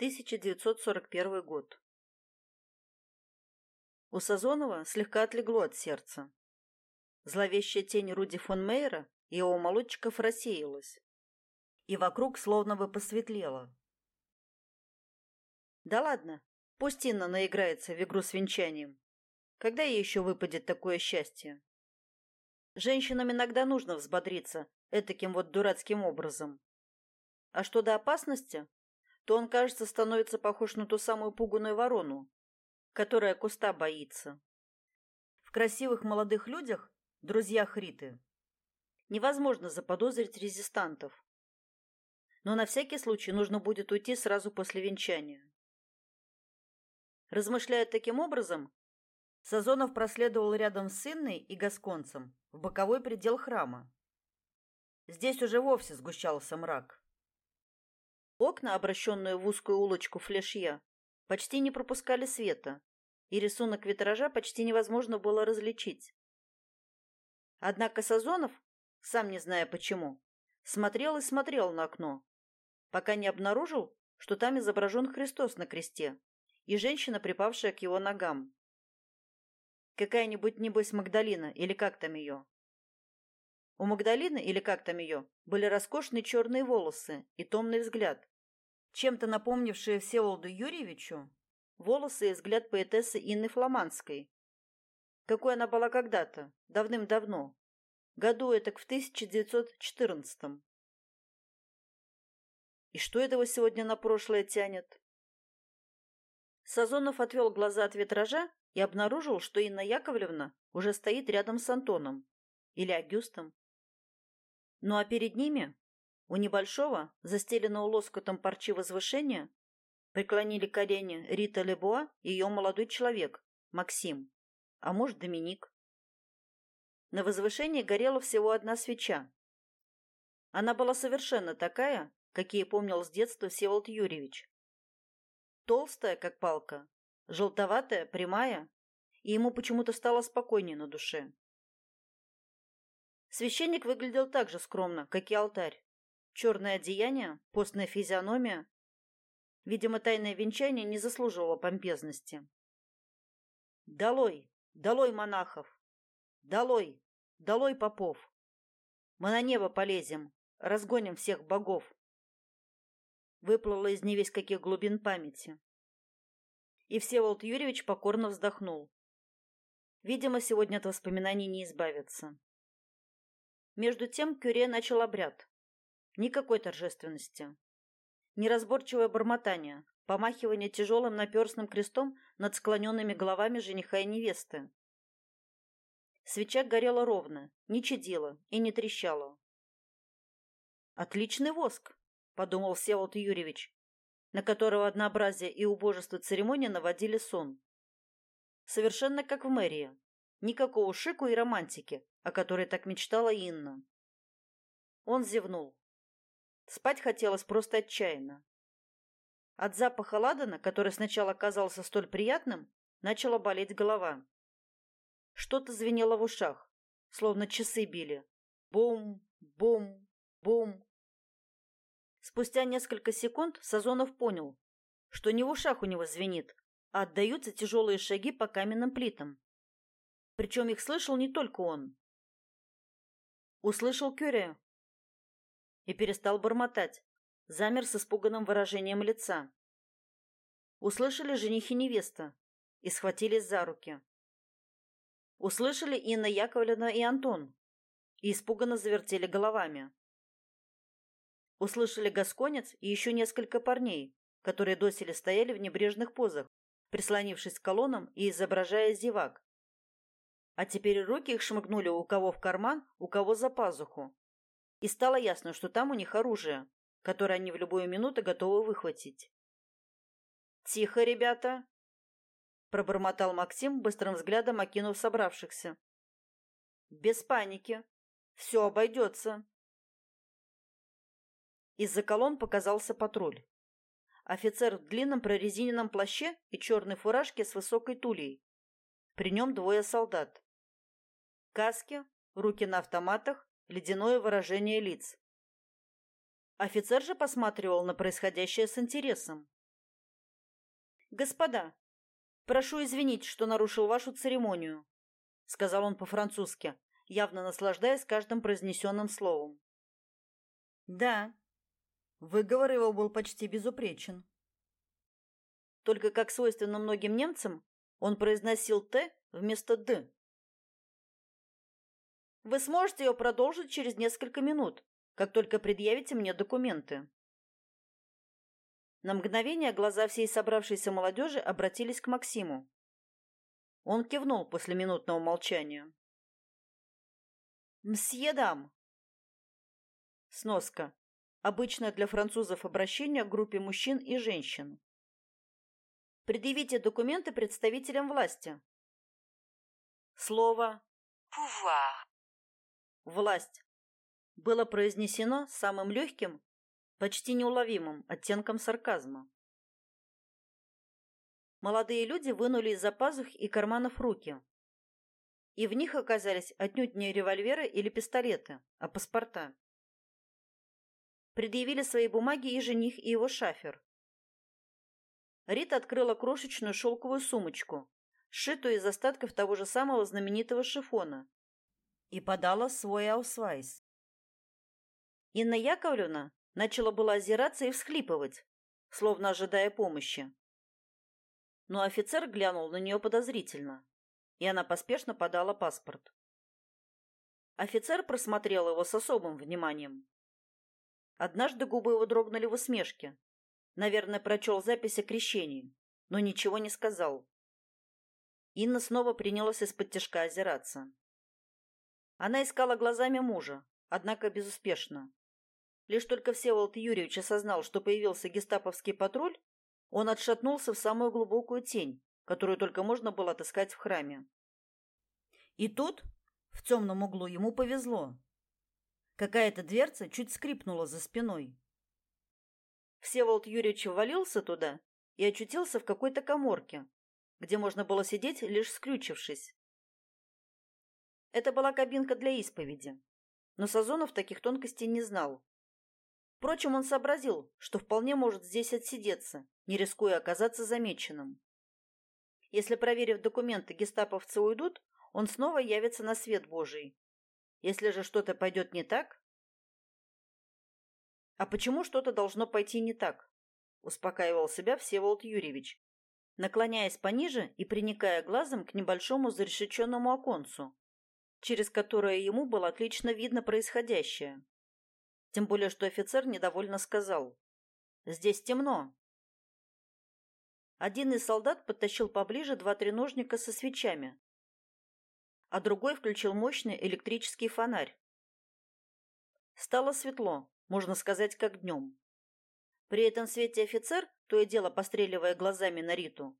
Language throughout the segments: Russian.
1941 год. У Сазонова слегка отлегло от сердца. Зловещая тень Руди фон Мейера и его молодчиков рассеялась, и вокруг словно бы посветлело. Да ладно, пусть Инна наиграется в игру с венчанием. Когда ей еще выпадет такое счастье? Женщинам иногда нужно взбодриться этаким вот дурацким образом. А что до опасности, то он, кажется, становится похож на ту самую пуганую ворону, которая куста боится. В красивых молодых людях, друзьях Риты, невозможно заподозрить резистантов. Но на всякий случай нужно будет уйти сразу после венчания. Размышляя таким образом, Сазонов проследовал рядом с Инной и Гасконцем в боковой предел храма. Здесь уже вовсе сгущался мрак. Окна, обращенные в узкую улочку флешья, почти не пропускали света, и рисунок витража почти невозможно было различить. Однако Сазонов, сам не зная почему, смотрел и смотрел на окно, пока не обнаружил, что там изображен Христос на кресте и женщина, припавшая к его ногам. Какая-нибудь, небось, Магдалина или как там ее. У Магдалины, или как там ее, были роскошные черные волосы и томный взгляд, чем-то напомнившие Всеволоду Юрьевичу волосы и взгляд поэтессы Инны Фламандской. Какой она была когда-то, давным-давно, году это в 1914-м. И что этого сегодня на прошлое тянет? Сазонов отвел глаза от витража и обнаружил, что Инна Яковлевна уже стоит рядом с Антоном или Агюстом. Ну а перед ними, у небольшого, застеленного лоскутом парчи возвышения, преклонили колени Рита Лебуа и ее молодой человек, Максим, а может, Доминик. На возвышении горела всего одна свеча. Она была совершенно такая, какие помнил с детства Всеволод Юрьевич. Толстая, как палка, желтоватая, прямая, и ему почему-то стало спокойнее на душе. Священник выглядел так же скромно, как и алтарь. Черное одеяние, постная физиономия. Видимо, тайное венчание не заслуживало помпезности. «Долой! Долой монахов! Долой! Долой попов! Мы на небо полезем, разгоним всех богов!» Выплыло из невесть каких глубин памяти. И Всеволод Юрьевич покорно вздохнул. Видимо, сегодня от воспоминаний не избавиться. Между тем Кюре начал обряд. Никакой торжественности. Неразборчивое бормотание, помахивание тяжелым наперстным крестом над склоненными головами жениха и невесты. Свеча горела ровно, не чадила и не трещала. «Отличный воск!» — подумал Всеволод Юрьевич, на которого однообразие и убожество церемонии наводили сон. Совершенно как в мэрии. Никакого шику и романтики, о которой так мечтала Инна. Он зевнул. Спать хотелось просто отчаянно. От запаха ладана, который сначала казался столь приятным, начала болеть голова. Что-то звенело в ушах, словно часы били. Бум, бум, бум. Спустя несколько секунд Сазонов понял, что не в ушах у него звенит, а отдаются тяжелые шаги по каменным плитам. Причем их слышал не только он. Услышал Кюре и перестал бормотать, замер с испуганным выражением лица. Услышали жених и невеста и схватились за руки. Услышали Инна Яковлевна и Антон и испуганно завертели головами. Услышали Гасконец и еще несколько парней, которые доселе стояли в небрежных позах, прислонившись к колоннам и изображая зевак, а теперь руки их шмыгнули у кого в карман, у кого за пазуху. И стало ясно, что там у них оружие, которое они в любую минуту готовы выхватить. «Тихо, ребята!» — пробормотал Максим, быстрым взглядом окинув собравшихся. «Без паники. Все обойдется». Из-за колонн показался патруль. Офицер в длинном прорезиненном плаще и черной фуражке с высокой тулей. При нем двое солдат. Каски, руки на автоматах, ледяное выражение лиц. Офицер же посматривал на происходящее с интересом. Господа, прошу извинить, что нарушил вашу церемонию, сказал он по-французски, явно наслаждаясь каждым произнесенным словом. Да, выговор его был почти безупречен. Только, как свойственно многим немцам, он произносил «т» вместо «д». Вы сможете ее продолжить через несколько минут, как только предъявите мне документы. На мгновение глаза всей собравшейся молодежи обратились к Максиму. Он кивнул после минутного молчания. «Мсье дам!» Сноска. Обычное для французов обращение к группе мужчин и женщин. Предъявите документы представителям власти. Слово pouvoir, «власть» было произнесено самым легким, почти неуловимым оттенком сарказма. Молодые люди вынули из-за пазух и карманов руки. И в них оказались отнюдь не револьверы или пистолеты, а паспорта. Предъявили свои бумаги и жених, и его шафер. Рита открыла крошечную шелковую сумочку, сшитую из остатков того же самого знаменитого шифона, и подала свой аусвайс. Инна Яковлевна начала было озираться и всхлипывать, словно ожидая помощи. Но офицер глянул на нее подозрительно, и она поспешно подала паспорт. Офицер просмотрел его с особым вниманием. Однажды губы его дрогнули в усмешке. Наверное, прочел запись о крещении, но ничего не сказал. Инна снова принялась из-под тяжка озираться. Она искала глазами мужа, однако безуспешно. Лишь только Всеволод Юрьевич осознал, что появился гестаповский патруль, он отшатнулся в самую глубокую тень, которую только можно было отыскать в храме. И тут, в темном углу, ему повезло. Какая-то дверца чуть скрипнула за спиной. Всеволод Юрьевич ввалился туда и очутился в какой-то коморке, где можно было сидеть, лишь скрючившись. Это была кабинка для исповеди, но Сазонов таких тонкостей не знал. Впрочем, он сообразил, что вполне может здесь отсидеться, не рискуя оказаться замеченным. Если, проверив документы, гестаповцы уйдут, он снова явится на свет Божий. Если же что-то пойдет не так... А почему что-то должно пойти не так? Успокаивал себя Всеволод Юрьевич, наклоняясь пониже и приникая глазом к небольшому зарешеченному оконцу, через которое ему было отлично видно происходящее. Тем более, что офицер недовольно сказал. «Здесь темно». Один из солдат подтащил поближе два треножника со свечами, а другой включил мощный электрический фонарь. Стало светло, можно сказать, как днем. При этом свете офицер, то и дело постреливая глазами на Риту,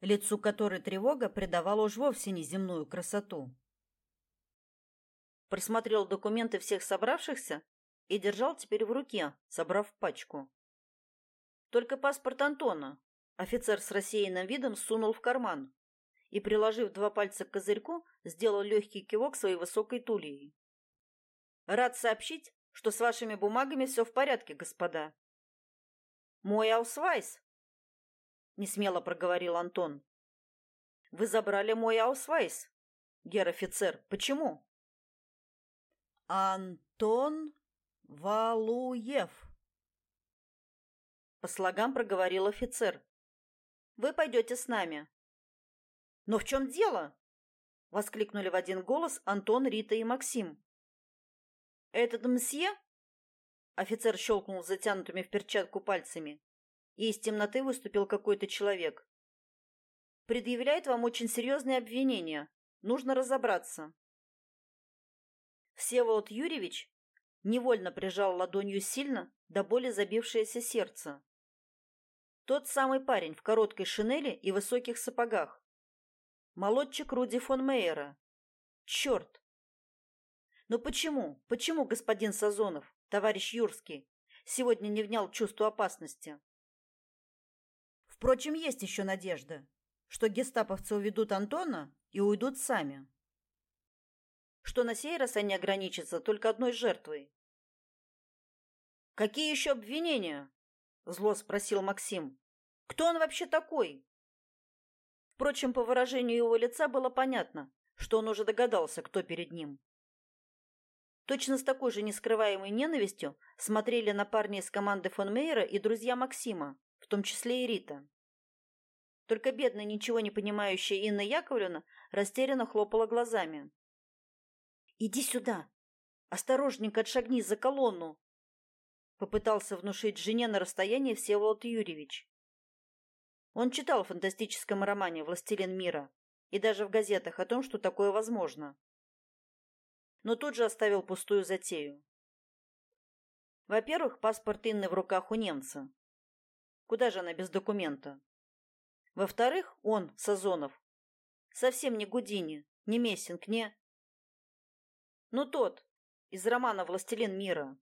лицу которой тревога придавала уж вовсе неземную красоту просмотрел документы всех собравшихся и держал теперь в руке, собрав пачку. Только паспорт Антона офицер с рассеянным видом сунул в карман и, приложив два пальца к козырьку, сделал легкий кивок своей высокой тулией. «Рад сообщить, что с вашими бумагами все в порядке, господа». «Мой аусвайс», — несмело проговорил Антон. «Вы забрали мой аусвайс, герр офицер. Почему?» Антон Валуев. По слогам проговорил офицер. Вы пойдете с нами. Но в чем дело? Воскликнули в один голос Антон, Рита и Максим. Этот мсье? Офицер щелкнул затянутыми в перчатку пальцами, и из темноты выступил какой-то человек. Предъявляет вам очень серьезные обвинения. Нужно разобраться. Всеволод Юрьевич невольно прижал ладонью сильно до боли забившееся сердце. Тот самый парень в короткой шинели и высоких сапогах. Молодчик Руди фон Мейера. Черт! Но почему, почему господин Сазонов, товарищ Юрский, сегодня не внял чувству опасности? Впрочем, есть еще надежда, что гестаповцы уведут Антона и уйдут сами что на сей раз они ограничатся только одной жертвой. «Какие еще обвинения?» — зло спросил Максим. Кто он вообще такой? Впрочем, по выражению его лица было понятно, что он уже догадался, кто перед ним. Точно с такой же нескрываемой ненавистью смотрели на парня из команды фон Мейера и друзья Максима, в том числе и Рита. Только бедная, ничего не понимающая Инна Яковлевна растерянно хлопала глазами. «Иди сюда! Осторожненько отшагни за колонну!» Попытался внушить жене на расстоянии Всеволод Юрьевич. Он читал в фантастическом романе «Властелин мира» и даже в газетах о том, что такое возможно. Но тут же оставил пустую затею. Во-первых, паспорт Инны в руках у немца. Куда же она без документа? Во-вторых, он, Сазонов, совсем не Гудини, не Мессинг, не... Ну, тот, из романа «Властелин мира».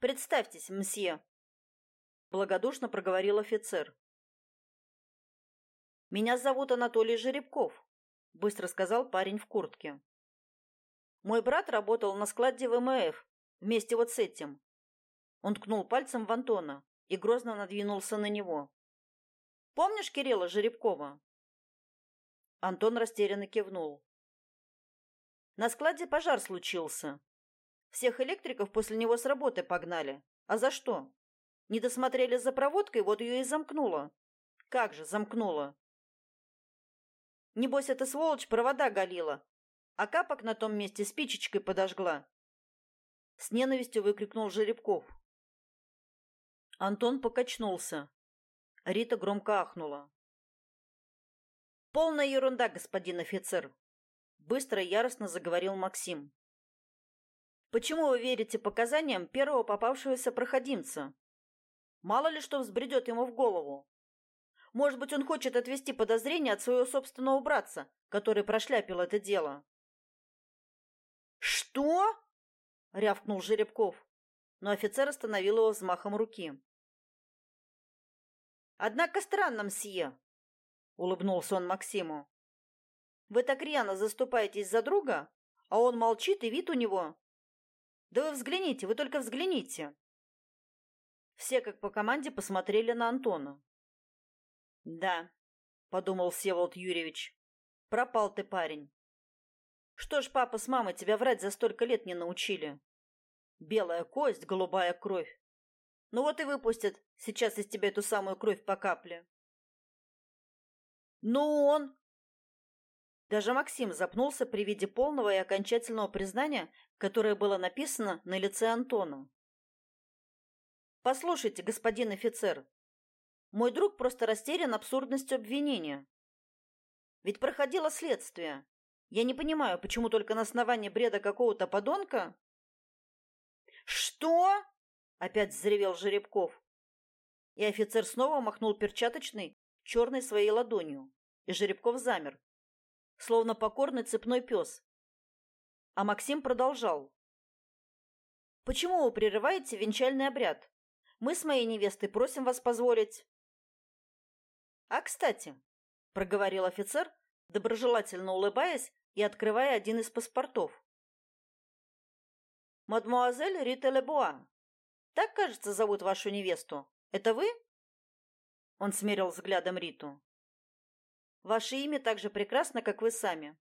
Представьтесь, мсье, благодушно проговорил офицер. Меня зовут Анатолий Жеребков, быстро сказал парень в куртке. Мой брат работал на складе ВМФ вместе вот с этим. Он ткнул пальцем в Антона и грозно надвинулся на него. Помнишь Кирилла Жеребкова? Антон растерянно кивнул. На складе пожар случился. Всех электриков после него с работы погнали. А за что? Не досмотрели за проводкой, вот ее и замкнуло. Как же замкнуло? Небось, эта сволочь провода галила, а капок на том месте спичечкой подожгла. С ненавистью выкрикнул Жеребков. Антон покачнулся. Рита громко ахнула. Полная ерунда, господин офицер, быстро и яростно заговорил Максим. Почему вы верите показаниям первого попавшегося проходимца? Мало ли что взбредет ему в голову. Может быть, он хочет отвести подозрения от своего собственного братца, который прошляпил это дело. Что? рявкнул Жеребков, но офицер остановил его взмахом руки. Однако странно, мсье, улыбнулся он Максиму. Вы так рьяно заступаетесь за друга, а он молчит, и вид у него. Да вы взгляните, вы только взгляните. Все, как по команде, посмотрели на Антона. «Да», — подумал Всеволод Юрьевич, — «пропал ты, парень. Что ж папа с мамой тебя врать за столько лет не научили? Белая кость, голубая кровь. Ну вот и выпустят сейчас из тебя эту самую кровь по капле». «Ну он...» Даже Максим запнулся при виде полного и окончательного признания, которое было написано на лице Антона. Послушайте, господин офицер, мой друг просто растерян абсурдностью обвинения. Ведь проходило следствие. Я не понимаю, почему только на основании бреда какого-то подонка... Что? Опять взревел Жеребков. И офицер снова махнул перчаточной, черной своей ладонью, и Жеребков замер, словно покорный цепной пес. А Максим продолжал. Почему вы прерываете венчальный обряд? Мы с моей невестой просим вас позволить. А, кстати, проговорил офицер, доброжелательно улыбаясь и открывая один из паспортов. Мадмуазель Рита Лебуа. Так, кажется, зовут вашу невесту. Это вы? Он смерил взглядом Риту. Ваше имя так же прекрасно, как вы сами.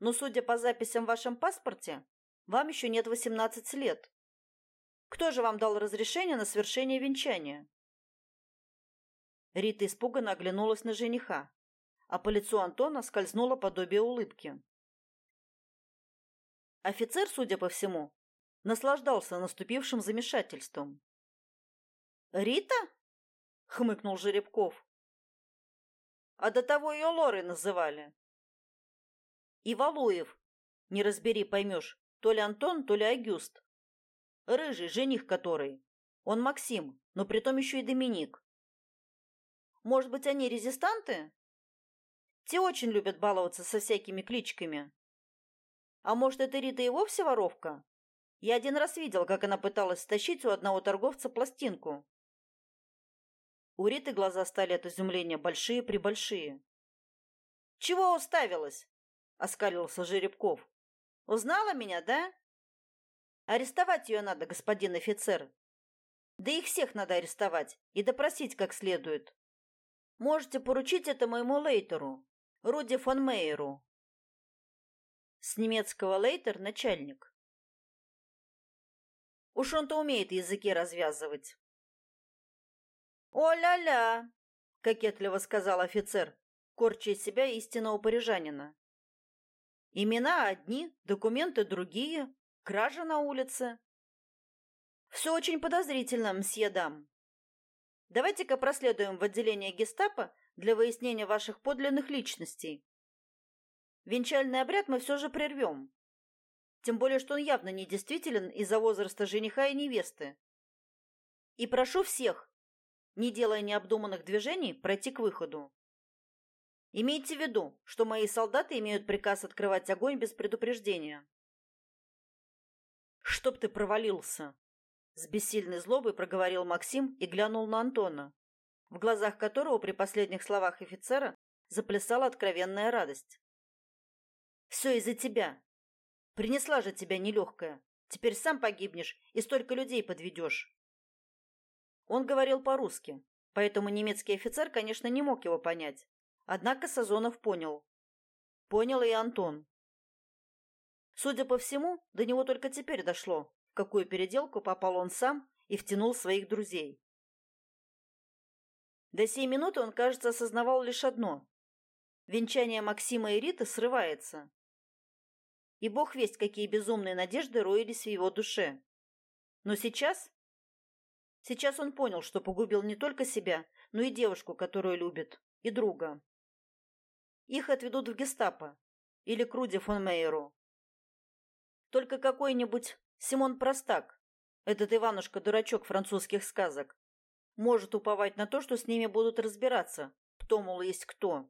Но, судя по записям в вашем паспорте, вам еще нет восемнадцати лет. Кто же вам дал разрешение на совершение венчания? Рита испуганно оглянулась на жениха, а по лицу Антона скользнуло подобие улыбки. Офицер, судя по всему, наслаждался наступившим замешательством. «Рита?» — хмыкнул Жеребков. «А до того ее Лорой называли». «И Валуев. Не разбери, поймешь, то ли Антон, то ли Агюст. Рыжий, жених который. Он Максим, но притом еще и Доминик. Может быть, они резистанты? Те очень любят баловаться со всякими кличками. А может, это Рита и вовсе воровка? Я один раз видел, как она пыталась стащить у одного торговца пластинку. У Риты глаза стали от изумления большие-пребольшие. «Чего уставилась?» — оскалился Жеребков. «Узнала меня, да?» Арестовать ее надо, господин офицер. Да их всех надо арестовать и допросить как следует. Можете поручить это моему лейтеру, Руди фон Мейеру. С немецкого лейтер – начальник. Уж он-то умеет языки развязывать. «О-ля-ля!» — кокетливо сказал офицер, корча из себя истинного парижанина. «Имена одни, документы другие, кража на улице. Все очень подозрительно, мсье дам. Давайте-ка проследуем в отделение гестапо для выяснения ваших подлинных личностей. Венчальный обряд мы все же прервем. Тем более, что он явно недействителен из-за возраста жениха и невесты. И прошу всех, не делая необдуманных движений, пройти к выходу. Имейте в виду, что мои солдаты имеют приказ открывать огонь без предупреждения. Чтоб ты провалился, с бессильной злобой проговорил Максим и глянул на Антона, в глазах которого при последних словах офицера заплясала откровенная радость. «Все из-за тебя. Принесла же тебя нелегкая. Теперь сам погибнешь и столько людей подведешь». Он говорил по-русски, поэтому немецкий офицер, конечно, не мог его понять. Однако Сазонов понял. Понял и Антон. Судя по всему, до него только теперь дошло, в какую переделку попал он сам и втянул своих друзей. До сей минуты он, кажется, осознавал лишь одно. Венчание Максима и Риты срывается. И бог весть, какие безумные надежды роились в его душе. Но сейчас... Сейчас он понял, что погубил не только себя, но и девушку, которую любит, и друга. Их отведут в гестапо или к Руди фон Мейеру. Только какой-нибудь Симон Простак, этот Иванушка-дурачок французских сказок, может уповать на то, что с ними будут разбираться, кто, мол, есть кто.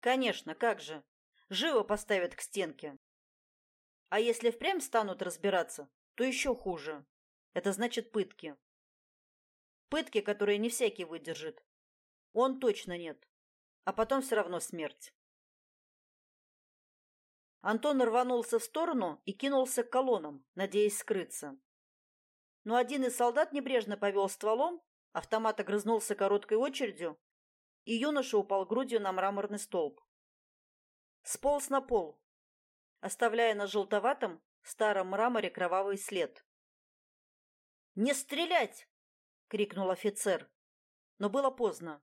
Конечно, как же. Живо поставят к стенке. А если впрямь станут разбираться, то еще хуже. Это значит пытки. Пытки, которые не всякий выдержит. Он точно нет. А потом все равно смерть. Антон рванулся в сторону и кинулся к колоннам, надеясь скрыться. Но один из солдат небрежно повел стволом, автомат огрызнулся короткой очередью, и юноша упал грудью на мраморный столб. Сполз на пол, оставляя на желтоватом старом мраморе кровавый след. «Не стрелять!» — крикнул офицер. Но было поздно.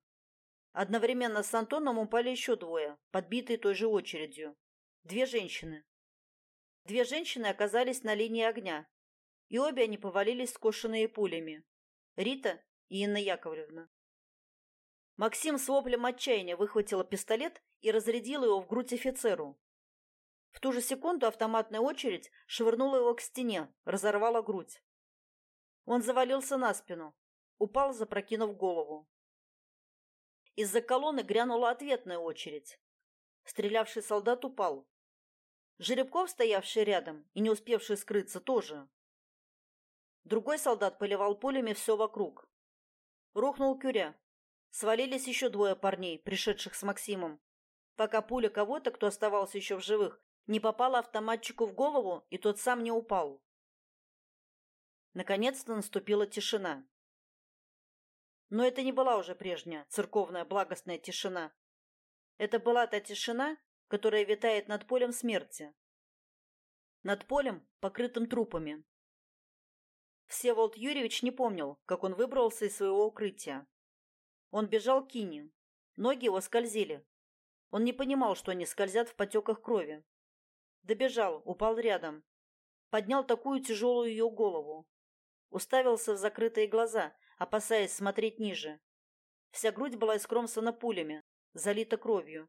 Одновременно с Антоном упали еще двое, подбитые той же очередью. Две женщины. Две женщины оказались на линии огня, и обе они повалились скошенные пулями. Рита и Инна Яковлевна. Максим с воплем отчаяния выхватила пистолет и разрядила его в грудь офицеру. В ту же секунду автоматная очередь швырнула его к стене, разорвала грудь. Он завалился на спину, упал, запрокинув голову. Из-за колонны грянула ответная очередь. Стрелявший солдат упал. Жеребков, стоявший рядом и не успевший скрыться, тоже. Другой солдат поливал пулями все вокруг. Рухнул Кюря. Свалились еще двое парней, пришедших с Максимом. Пока пуля кого-то, кто оставался еще в живых, не попала автоматчику в голову, и тот сам не упал. Наконец-то наступила тишина. Но это не была уже прежняя церковная благостная тишина. Это была та тишина, которая витает над полем смерти. Над полем, покрытым трупами. Всеволод Юрьевич не помнил, как он выбрался из своего укрытия. Он бежал к Кине. Ноги его скользили. Он не понимал, что они скользят в потеках крови. Добежал, упал рядом. Поднял такую тяжелую ее голову. Уставился в закрытые глаза, опасаясь смотреть ниже. Вся грудь была искромсана пулями, залита кровью.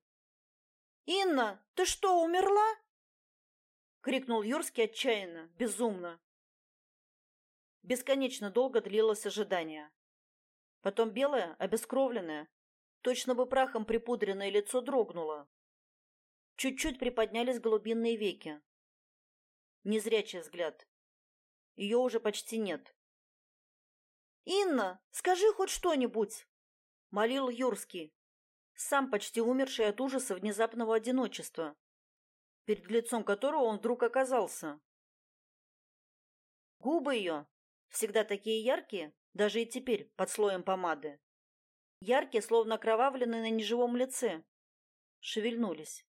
«Инна, ты что, умерла?» — крикнул Юрский отчаянно, безумно. Бесконечно долго длилось ожидание. Потом белое, обескровленное, точно бы прахом припудренное лицо дрогнуло. Чуть-чуть приподнялись голубинные веки. Незрячий взгляд. Ее уже почти нет. «Инна, скажи хоть что-нибудь!» — молил Юрский, сам почти умерший от ужаса внезапного одиночества, перед лицом которого он вдруг оказался. Губы ее, всегда такие яркие, даже и теперь под слоем помады. Яркие, словно окровавленные на неживом лице, шевельнулись.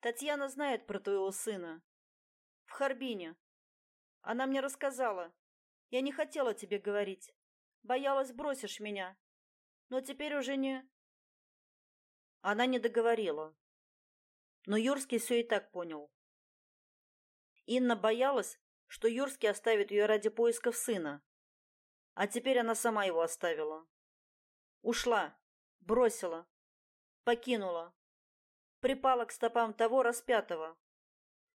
Татьяна знает про твоего сына. В Харбине. Она мне рассказала. Я не хотела тебе говорить. Боялась, бросишь меня. Но теперь уже не... Она не договорила. Но Юрский все и так понял. Инна боялась, что Юрский оставит ее ради поисков сына. А теперь она сама его оставила. Ушла, бросила, покинула. Припала к стопам того распятого.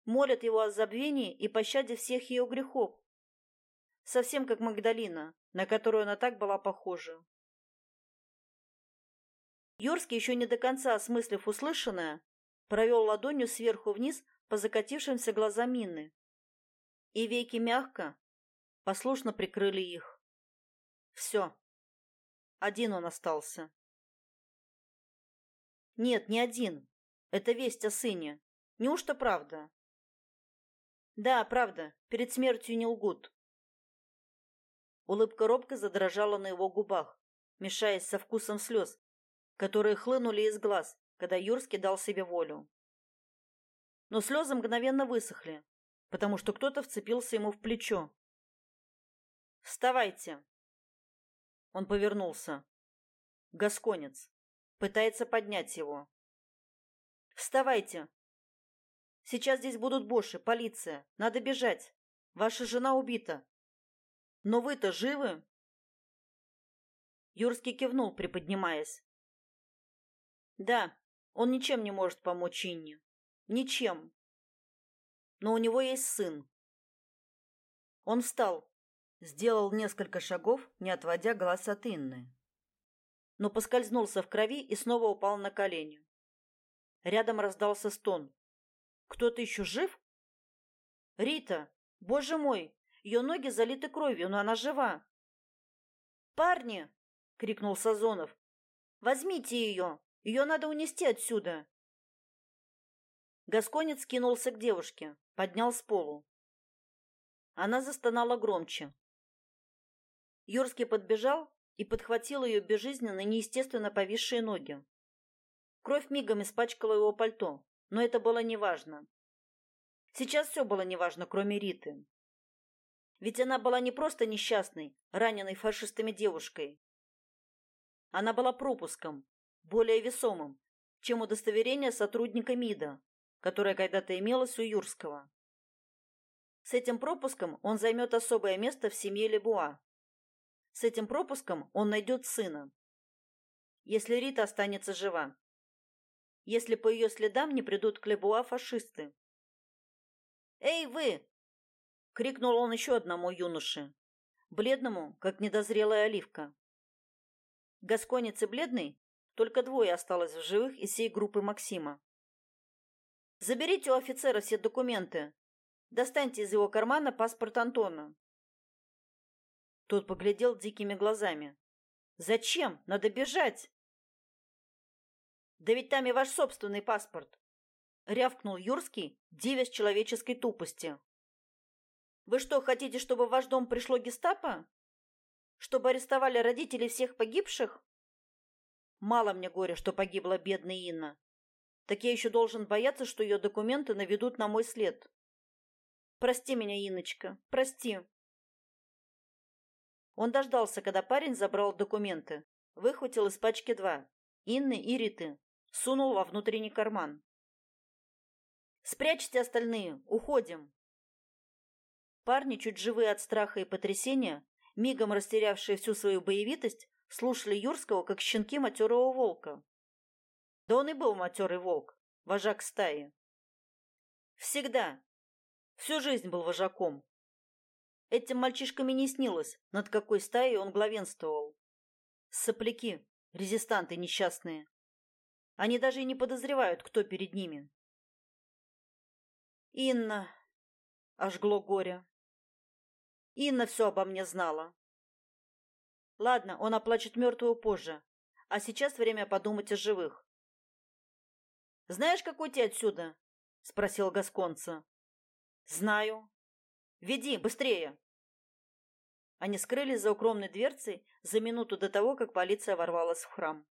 Молит его о забвении и пощаде всех ее грехов. Совсем как Магдалина, на которую она так была похожа. Юрский, еще не до конца осмыслив услышанное, провел ладонью сверху вниз по закатившимся глазам Инны. И веки мягко, послушно прикрыли их. Все. Один он остался. Нет, не один. Это весть о сыне. Неужто правда? Да, правда. Перед смертью не лгут. Улыбка робко задрожала на его губах, мешаясь со вкусом слез, которые хлынули из глаз, когда Юрский дал себе волю. Но слезы мгновенно высохли, потому что кто-то вцепился ему в плечо. «Вставайте!» Он повернулся. Гасконец. Пытается поднять его. «Вставайте! Сейчас здесь будут боши, полиция. Надо бежать. Ваша жена убита. Но вы-то живы?» Юрский кивнул, приподнимаясь. «Да, он ничем не может помочь Инне. Ничем. Но у него есть сын. Он встал, сделал несколько шагов, не отводя глаз от Инны. Но поскользнулся в крови и снова упал на колени. Рядом раздался стон. Кто-то еще жив? Рита, боже мой, ее ноги залиты кровью, но она жива. Парни, крикнул Сазонов. Возьмите ее, ее надо унести отсюда. Гасконец кинулся к девушке, поднял с полу. Она застонала громче. Юрский подбежал и подхватил ее безжизненно неестественно повисшие ноги. Кровь мигом испачкала его пальто, но это было неважно. Сейчас все было неважно, кроме Риты. Ведь она была не просто несчастной, раненой фашистами девушкой. Она была пропуском, более весомым, чем удостоверение сотрудника МИДа, которая когда-то имелась у Юрского. С этим пропуском он займет особое место в семье Лебуа. С этим пропуском он найдет сына. Если Рита останется жива. Если по ее следам не придут к Лебуа фашисты. «Эй, вы!» — крикнул он еще одному юноше, бледному, как недозрелая оливка. Гасконец и бледный, только двое осталось в живых из всей группы Максима. Заберите у офицера все документы. Достаньте из его кармана паспорт Антона. Тот поглядел дикими глазами. Зачем? Надо бежать. Да ведь там и ваш собственный паспорт, рявкнул Юрский, девясь человеческой тупости. Вы что, хотите, чтобы в ваш дом пришло гестапо? Чтобы арестовали родителей всех погибших? Мало мне горя, что погибла бедная Инна так я еще должен бояться, что ее документы наведут на мой след. Прости меня, Иночка, прости. Он дождался, когда парень забрал документы, выхватил из пачки два, Инны и Риты, сунул во внутренний карман. Спрячьте остальные, уходим. Парни, чуть живые от страха и потрясения, мигом растерявшие всю свою боевитость, слушали Юрского, как щенки матерого волка. Да он и был матерый волк, вожак стаи. Всегда. Всю жизнь был вожаком. Этим мальчишкам и не снилось, над какой стаей он главенствовал. Сопляки, резистанты несчастные. Они даже и не подозревают, кто перед ними. Инна, ожгло горе. Инна все обо мне знала. Ладно, он оплачет мертвую позже, а сейчас время подумать о живых. Знаешь, как уйти отсюда? спросил Гасконца. Знаю. Веди, быстрее. Они скрылись за укромной дверцей за минуту до того, как полиция ворвалась в храм.